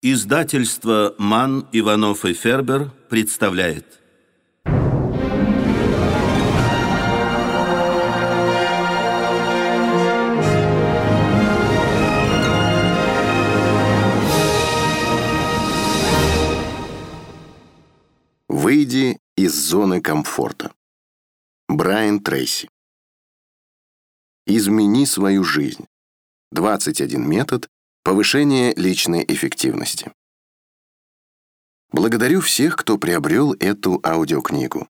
Издательство «Ман, Иванов и Фербер» представляет. Выйди из зоны комфорта. Брайан Трейси. Измени свою жизнь. 21 метод повышения личной эффективности. Благодарю всех, кто приобрел эту аудиокнигу.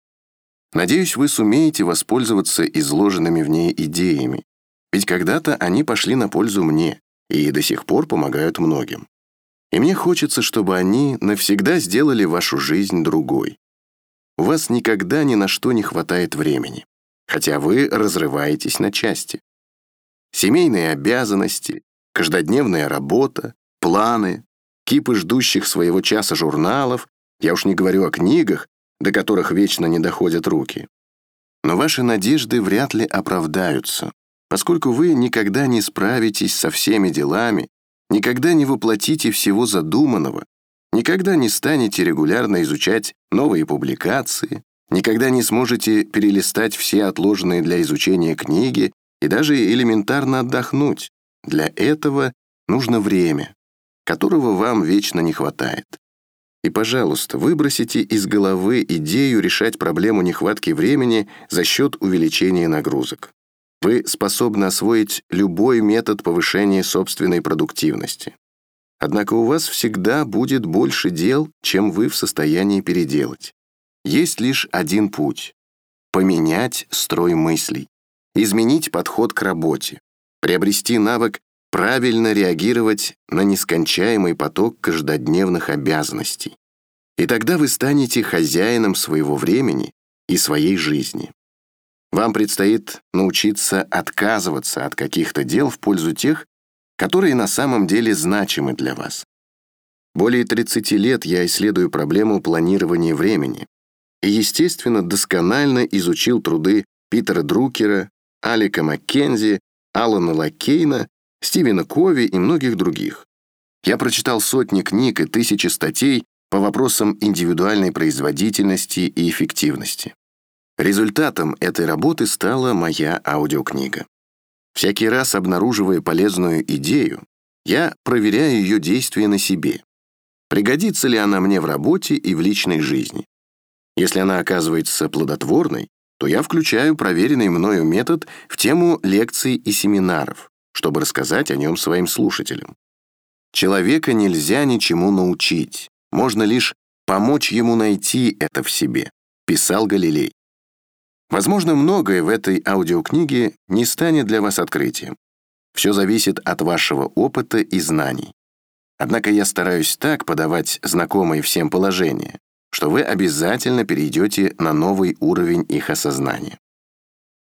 Надеюсь, вы сумеете воспользоваться изложенными в ней идеями, ведь когда-то они пошли на пользу мне и до сих пор помогают многим. И мне хочется, чтобы они навсегда сделали вашу жизнь другой. У вас никогда ни на что не хватает времени, хотя вы разрываетесь на части. Семейные обязанности, каждодневная работа, планы, кипы ждущих своего часа журналов, я уж не говорю о книгах, до которых вечно не доходят руки. Но ваши надежды вряд ли оправдаются, поскольку вы никогда не справитесь со всеми делами, никогда не воплотите всего задуманного, никогда не станете регулярно изучать новые публикации, никогда не сможете перелистать все отложенные для изучения книги и даже элементарно отдохнуть. Для этого нужно время, которого вам вечно не хватает. И, пожалуйста, выбросите из головы идею решать проблему нехватки времени за счет увеличения нагрузок. Вы способны освоить любой метод повышения собственной продуктивности. Однако у вас всегда будет больше дел, чем вы в состоянии переделать. Есть лишь один путь — поменять строй мыслей изменить подход к работе, приобрести навык правильно реагировать на нескончаемый поток каждодневных обязанностей. И тогда вы станете хозяином своего времени и своей жизни. Вам предстоит научиться отказываться от каких-то дел в пользу тех, которые на самом деле значимы для вас. Более 30 лет я исследую проблему планирования времени и, естественно, досконально изучил труды Питера Друкера, Алика Маккензи, Алана Лаккейна, Стивена Кови и многих других. Я прочитал сотни книг и тысячи статей по вопросам индивидуальной производительности и эффективности. Результатом этой работы стала моя аудиокнига. Всякий раз обнаруживая полезную идею, я проверяю ее действие на себе. Пригодится ли она мне в работе и в личной жизни? Если она оказывается плодотворной, то я включаю проверенный мною метод в тему лекций и семинаров, чтобы рассказать о нем своим слушателям. Человека нельзя ничему научить, можно лишь помочь ему найти это в себе, писал Галилей. Возможно, многое в этой аудиокниге не станет для вас открытием. Все зависит от вашего опыта и знаний. Однако я стараюсь так подавать знакомые всем положения, что вы обязательно перейдете на новый уровень их осознания.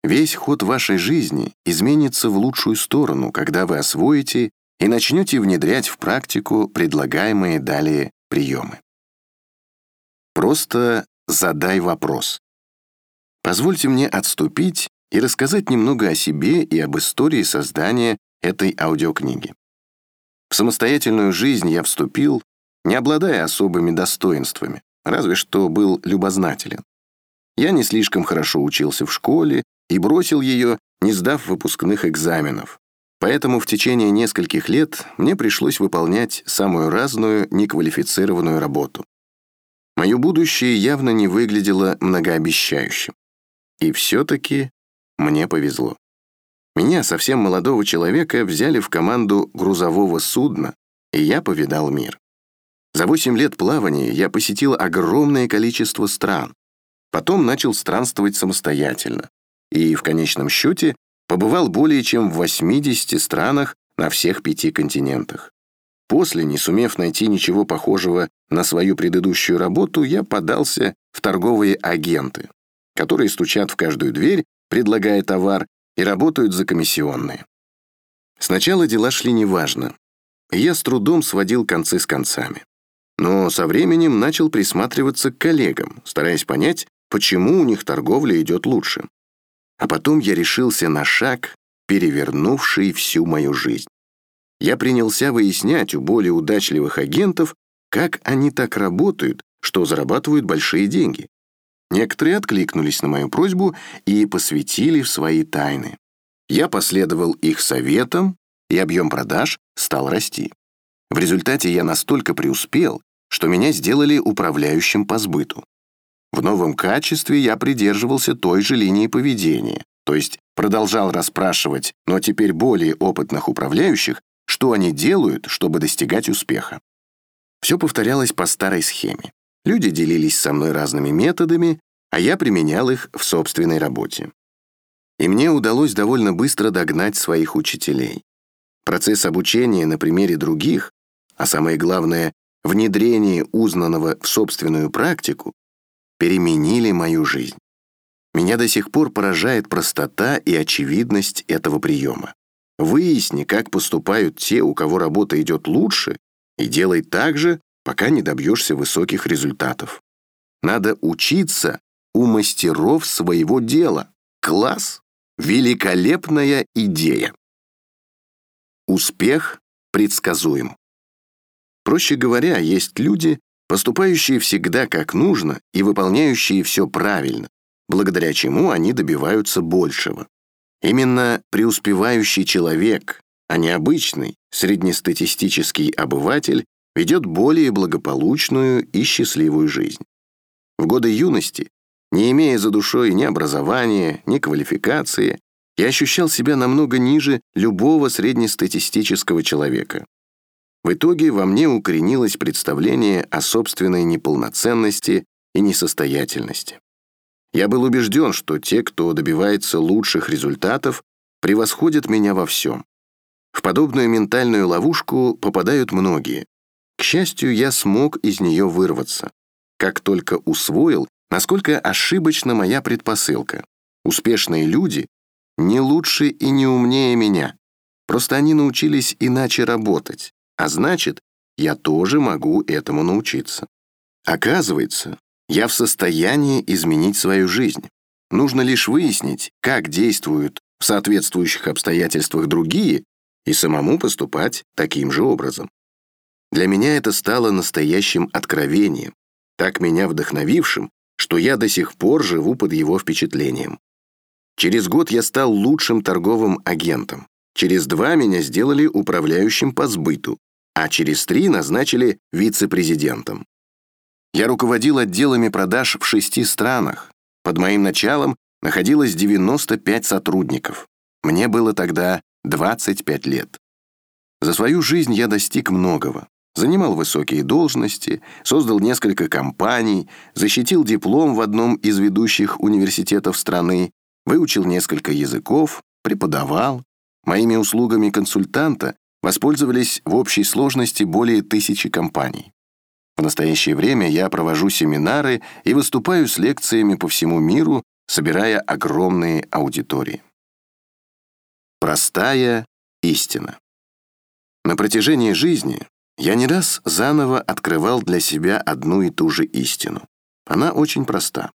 Весь ход вашей жизни изменится в лучшую сторону, когда вы освоите и начнете внедрять в практику предлагаемые далее приемы. Просто задай вопрос. Позвольте мне отступить и рассказать немного о себе и об истории создания этой аудиокниги. В самостоятельную жизнь я вступил, не обладая особыми достоинствами разве что был любознателен. Я не слишком хорошо учился в школе и бросил ее, не сдав выпускных экзаменов. Поэтому в течение нескольких лет мне пришлось выполнять самую разную неквалифицированную работу. Мое будущее явно не выглядело многообещающим. И все-таки мне повезло. Меня, совсем молодого человека, взяли в команду грузового судна, и я повидал мир. За 8 лет плавания я посетил огромное количество стран. Потом начал странствовать самостоятельно. И в конечном счете побывал более чем в 80 странах на всех пяти континентах. После, не сумев найти ничего похожего на свою предыдущую работу, я подался в торговые агенты, которые стучат в каждую дверь, предлагая товар, и работают за комиссионные. Сначала дела шли неважно. Я с трудом сводил концы с концами но со временем начал присматриваться к коллегам, стараясь понять, почему у них торговля идет лучше. А потом я решился на шаг, перевернувший всю мою жизнь. я принялся выяснять у более удачливых агентов, как они так работают, что зарабатывают большие деньги. Некоторые откликнулись на мою просьбу и посвятили в свои тайны. Я последовал их советам, и объем продаж стал расти. В результате я настолько преуспел, что меня сделали управляющим по сбыту. В новом качестве я придерживался той же линии поведения, то есть продолжал расспрашивать, но теперь более опытных управляющих, что они делают, чтобы достигать успеха. Все повторялось по старой схеме. Люди делились со мной разными методами, а я применял их в собственной работе. И мне удалось довольно быстро догнать своих учителей. Процесс обучения на примере других, а самое главное, внедрение узнанного в собственную практику, переменили мою жизнь. Меня до сих пор поражает простота и очевидность этого приема. Выясни, как поступают те, у кого работа идет лучше, и делай так же, пока не добьешься высоких результатов. Надо учиться у мастеров своего дела. Класс! Великолепная идея! Успех предсказуем. Проще говоря, есть люди, поступающие всегда как нужно и выполняющие все правильно, благодаря чему они добиваются большего. Именно преуспевающий человек, а не обычный, среднестатистический обыватель, ведет более благополучную и счастливую жизнь. В годы юности, не имея за душой ни образования, ни квалификации, я ощущал себя намного ниже любого среднестатистического человека. В итоге во мне укоренилось представление о собственной неполноценности и несостоятельности. Я был убежден, что те, кто добивается лучших результатов, превосходят меня во всем. В подобную ментальную ловушку попадают многие. К счастью, я смог из нее вырваться. Как только усвоил, насколько ошибочна моя предпосылка. Успешные люди не лучше и не умнее меня. Просто они научились иначе работать, а значит, я тоже могу этому научиться. Оказывается, я в состоянии изменить свою жизнь. Нужно лишь выяснить, как действуют в соответствующих обстоятельствах другие, и самому поступать таким же образом. Для меня это стало настоящим откровением, так меня вдохновившим, что я до сих пор живу под его впечатлением. Через год я стал лучшим торговым агентом. Через два меня сделали управляющим по сбыту, а через три назначили вице-президентом. Я руководил отделами продаж в шести странах. Под моим началом находилось 95 сотрудников. Мне было тогда 25 лет. За свою жизнь я достиг многого. Занимал высокие должности, создал несколько компаний, защитил диплом в одном из ведущих университетов страны, выучил несколько языков, преподавал. Моими услугами консультанта воспользовались в общей сложности более тысячи компаний. В настоящее время я провожу семинары и выступаю с лекциями по всему миру, собирая огромные аудитории. Простая истина. На протяжении жизни я не раз заново открывал для себя одну и ту же истину. Она очень проста.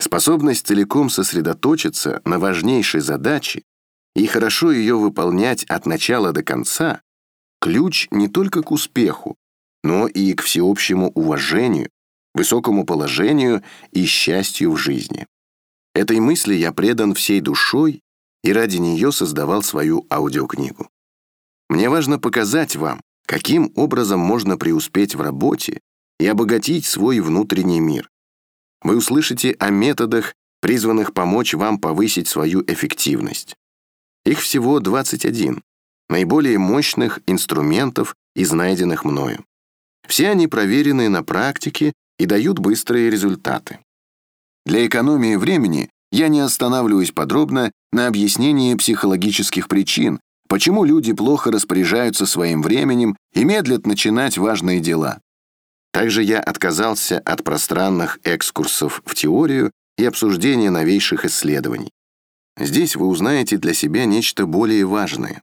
Способность целиком сосредоточиться на важнейшей задаче и хорошо ее выполнять от начала до конца – ключ не только к успеху, но и к всеобщему уважению, высокому положению и счастью в жизни. Этой мысли я предан всей душой и ради нее создавал свою аудиокнигу. Мне важно показать вам, каким образом можно преуспеть в работе и обогатить свой внутренний мир. Вы услышите о методах, призванных помочь вам повысить свою эффективность. Их всего 21, наиболее мощных инструментов из найденных мною. Все они проверены на практике и дают быстрые результаты. Для экономии времени я не останавливаюсь подробно на объяснении психологических причин, почему люди плохо распоряжаются своим временем и медлят начинать важные дела. Также я отказался от пространных экскурсов в теорию и обсуждения новейших исследований. Здесь вы узнаете для себя нечто более важное.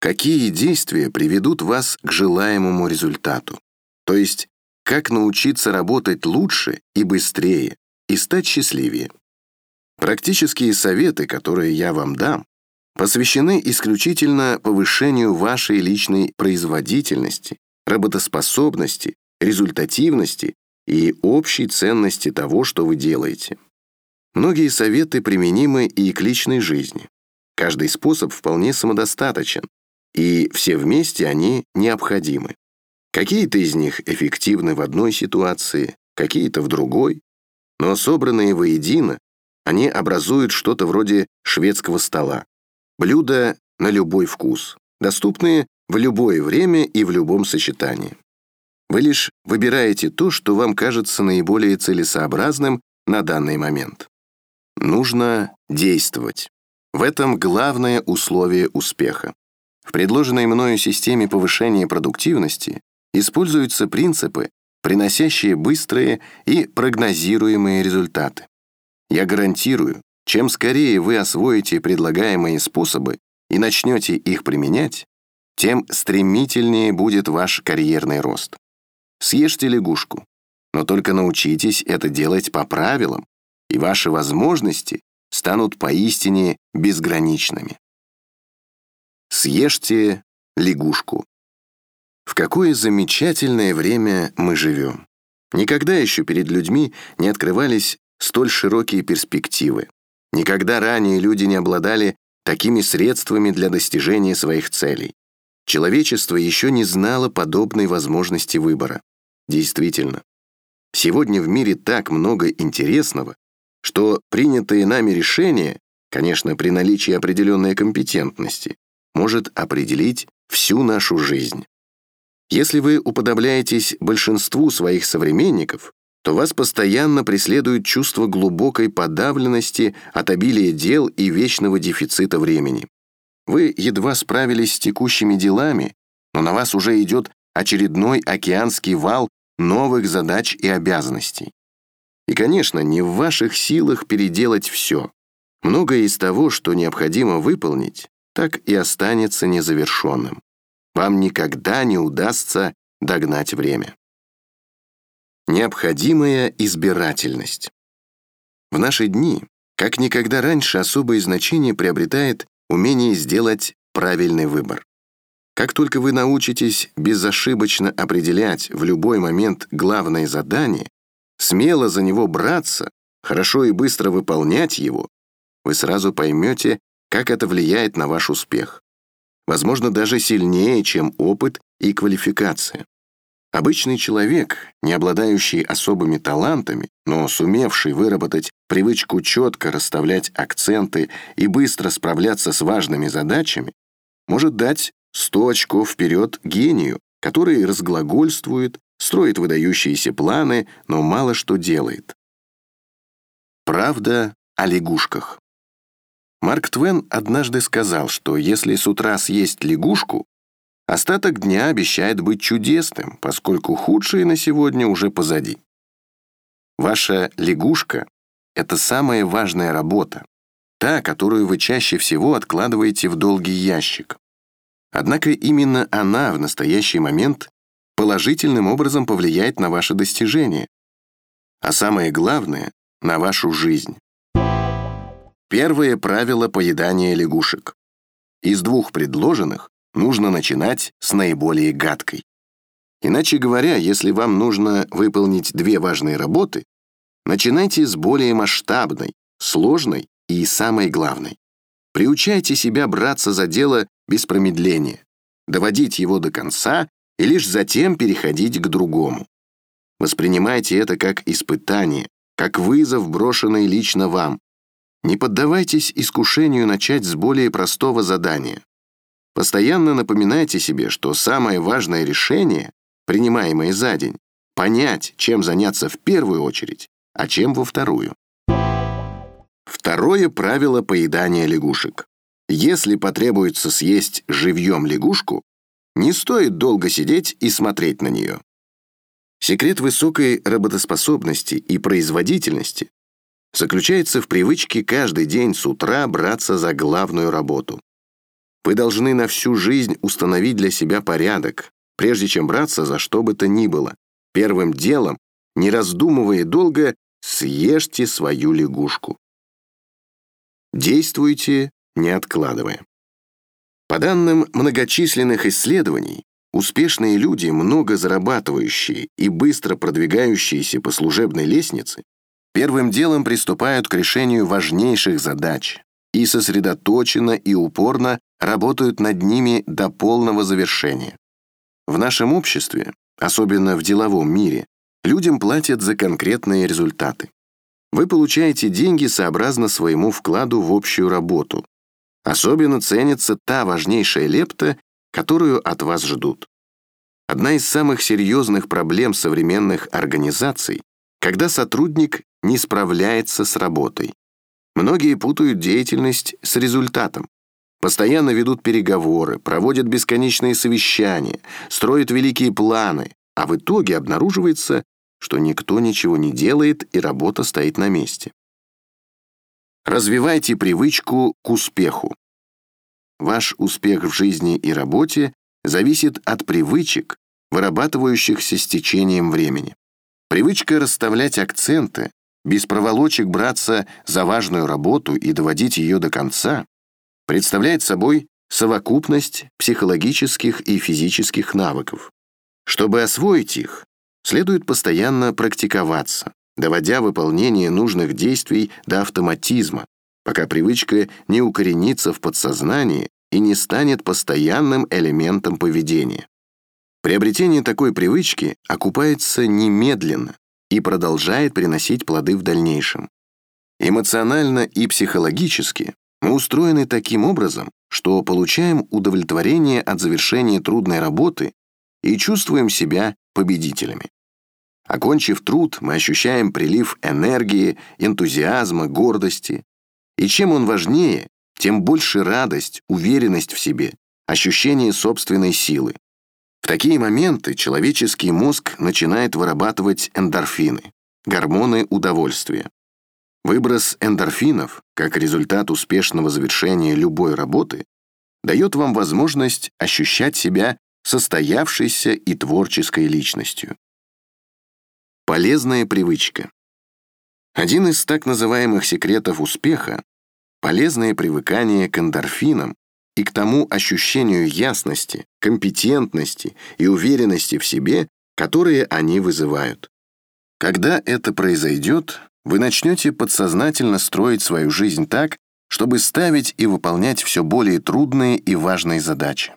Какие действия приведут вас к желаемому результату? То есть, как научиться работать лучше и быстрее, и стать счастливее. Практические советы, которые я вам дам, посвящены исключительно повышению вашей личной производительности, работоспособности, результативности и общей ценности того, что вы делаете. Многие советы применимы и к личной жизни. Каждый способ вполне самодостаточен, и все вместе они необходимы. Какие-то из них эффективны в одной ситуации, какие-то в другой, но собранные воедино, они образуют что-то вроде шведского стола. Блюда на любой вкус, доступные в любое время и в любом сочетании. Вы лишь выбираете то, что вам кажется наиболее целесообразным на данный момент. Нужно действовать. В этом главное условие успеха. В предложенной мною системе повышения продуктивности используются принципы, приносящие быстрые и прогнозируемые результаты. Я гарантирую, чем скорее вы освоите предлагаемые способы и начнете их применять, тем стремительнее будет ваш карьерный рост. Съешьте лягушку, но только научитесь это делать по правилам, и ваши возможности станут поистине безграничными. Съешьте лягушку. В какое замечательное время мы живем. Никогда еще перед людьми не открывались столь широкие перспективы. Никогда ранее люди не обладали такими средствами для достижения своих целей. Человечество еще не знало подобной возможности выбора. Действительно, сегодня в мире так много интересного, что принятые нами решения, конечно, при наличии определенной компетентности, может определить всю нашу жизнь. Если вы уподобляетесь большинству своих современников, то вас постоянно преследует чувство глубокой подавленности от обилия дел и вечного дефицита времени. Вы едва справились с текущими делами, но на вас уже идет очередной океанский вал новых задач и обязанностей. И, конечно, не в ваших силах переделать все. Многое из того, что необходимо выполнить, так и останется незавершенным. Вам никогда не удастся догнать время. Необходимая избирательность. В наши дни, как никогда раньше, особое значение приобретает умение сделать правильный выбор. Как только вы научитесь безошибочно определять в любой момент главное задание, смело за него браться, хорошо и быстро выполнять его, вы сразу поймете, как это влияет на ваш успех. Возможно, даже сильнее, чем опыт и квалификация. Обычный человек, не обладающий особыми талантами, но сумевший выработать привычку четко расставлять акценты и быстро справляться с важными задачами, может дать 100 очков вперед гению, который разглагольствует, строит выдающиеся планы, но мало что делает. Правда о лягушках. Марк Твен однажды сказал, что если с утра съесть лягушку, остаток дня обещает быть чудесным, поскольку худшее на сегодня уже позади. Ваша лягушка — это самая важная работа, та, которую вы чаще всего откладываете в долгий ящик. Однако именно она в настоящий момент положительным образом повлияет на ваше достижение, а самое главное — на вашу жизнь. Первое правило поедания лягушек. Из двух предложенных нужно начинать с наиболее гадкой. Иначе говоря, если вам нужно выполнить две важные работы, начинайте с более масштабной, сложной и самой главной. Приучайте себя браться за дело без промедления, доводить его до конца и лишь затем переходить к другому. Воспринимайте это как испытание, как вызов, брошенный лично вам. Не поддавайтесь искушению начать с более простого задания. Постоянно напоминайте себе, что самое важное решение, принимаемое за день, понять, чем заняться в первую очередь, а чем во вторую. Второе правило поедания лягушек. Если потребуется съесть живьем лягушку, не стоит долго сидеть и смотреть на нее. Секрет высокой работоспособности и производительности заключается в привычке каждый день с утра браться за главную работу. Вы должны на всю жизнь установить для себя порядок, прежде чем браться за что бы то ни было. Первым делом, не раздумывая долго, съешьте свою лягушку. Действуйте, не откладывая. По данным многочисленных исследований, успешные люди, много зарабатывающие и быстро продвигающиеся по служебной лестнице, первым делом приступают к решению важнейших задач и сосредоточенно и упорно работают над ними до полного завершения. В нашем обществе, особенно в деловом мире, людям платят за конкретные результаты. Вы получаете деньги сообразно своему вкладу в общую работу, Особенно ценится та важнейшая лепта, которую от вас ждут. Одна из самых серьезных проблем современных организаций, когда сотрудник не справляется с работой. Многие путают деятельность с результатом. Постоянно ведут переговоры, проводят бесконечные совещания, строят великие планы, а в итоге обнаруживается, что никто ничего не делает и работа стоит на месте. Развивайте привычку к успеху. Ваш успех в жизни и работе зависит от привычек, вырабатывающихся с течением времени. Привычка расставлять акценты, без проволочек браться за важную работу и доводить ее до конца, представляет собой совокупность психологических и физических навыков. Чтобы освоить их, следует постоянно практиковаться, доводя выполнение нужных действий до автоматизма, пока привычка не укоренится в подсознании и не станет постоянным элементом поведения. Приобретение такой привычки окупается немедленно и продолжает приносить плоды в дальнейшем. Эмоционально и психологически мы устроены таким образом, что получаем удовлетворение от завершения трудной работы и чувствуем себя победителями. Окончив труд, мы ощущаем прилив энергии, энтузиазма, гордости. И чем он важнее, тем больше радость, уверенность в себе, ощущение собственной силы. В такие моменты человеческий мозг начинает вырабатывать эндорфины, гормоны удовольствия. Выброс эндорфинов, как результат успешного завершения любой работы, дает вам возможность ощущать себя состоявшейся и творческой личностью. Полезная привычка. Один из так называемых секретов успеха — полезное привыкание к эндорфинам и к тому ощущению ясности, компетентности и уверенности в себе, которые они вызывают. Когда это произойдет, вы начнете подсознательно строить свою жизнь так, чтобы ставить и выполнять все более трудные и важные задачи.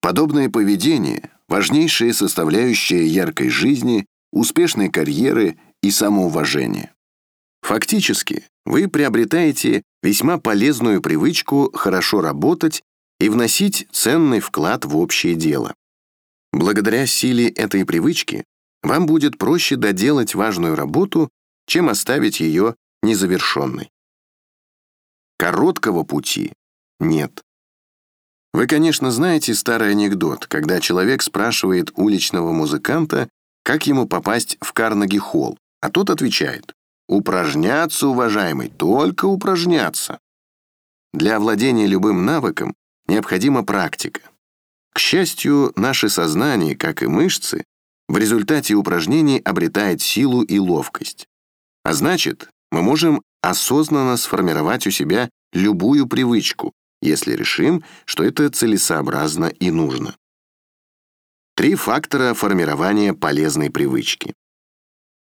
Подобное поведение — важнейшая составляющая яркой жизни успешной карьеры и самоуважения. Фактически, вы приобретаете весьма полезную привычку хорошо работать и вносить ценный вклад в общее дело. Благодаря силе этой привычки вам будет проще доделать важную работу, чем оставить ее незавершенной. Короткого пути нет. Вы, конечно, знаете старый анекдот, когда человек спрашивает уличного музыканта, как ему попасть в Карнеги-холл, а тот отвечает, «Упражняться, уважаемый, только упражняться». Для овладения любым навыком необходима практика. К счастью, наше сознание, как и мышцы, в результате упражнений обретает силу и ловкость. А значит, мы можем осознанно сформировать у себя любую привычку, если решим, что это целесообразно и нужно. Три фактора формирования полезной привычки.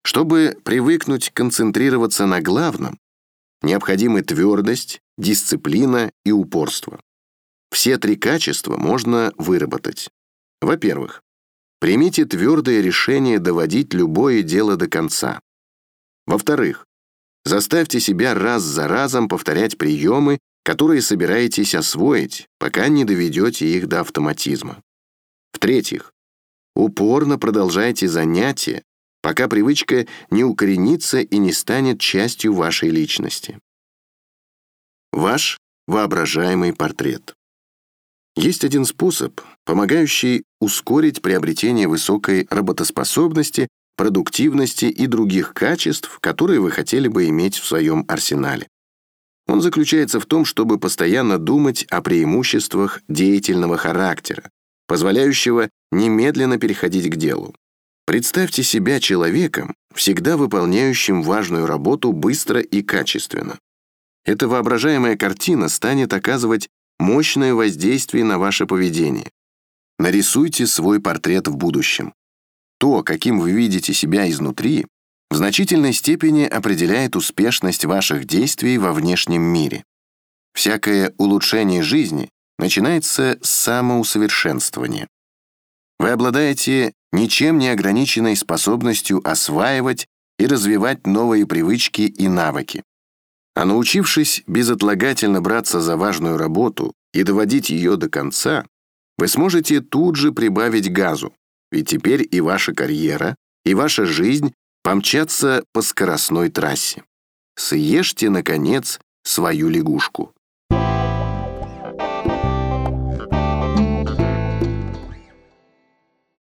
Чтобы привыкнуть концентрироваться на главном, необходимы твердость, дисциплина и упорство. Все три качества можно выработать. Во-первых, примите твердое решение доводить любое дело до конца. Во-вторых, заставьте себя раз за разом повторять приемы, которые собираетесь освоить, пока не доведете их до автоматизма. В-третьих, упорно продолжайте занятия, пока привычка не укоренится и не станет частью вашей личности. Ваш воображаемый портрет. Есть один способ, помогающий ускорить приобретение высокой работоспособности, продуктивности и других качеств, которые вы хотели бы иметь в своем арсенале. Он заключается в том, чтобы постоянно думать о преимуществах деятельного характера, позволяющего немедленно переходить к делу. Представьте себя человеком, всегда выполняющим важную работу быстро и качественно. Эта воображаемая картина станет оказывать мощное воздействие на ваше поведение. Нарисуйте свой портрет в будущем. То, каким вы видите себя изнутри, в значительной степени определяет успешность ваших действий во внешнем мире. Всякое улучшение жизни начинается с самоусовершенствования. Вы обладаете ничем не ограниченной способностью осваивать и развивать новые привычки и навыки. А научившись безотлагательно браться за важную работу и доводить ее до конца, вы сможете тут же прибавить газу, ведь теперь и ваша карьера, и ваша жизнь помчатся по скоростной трассе. Съешьте, наконец, свою лягушку.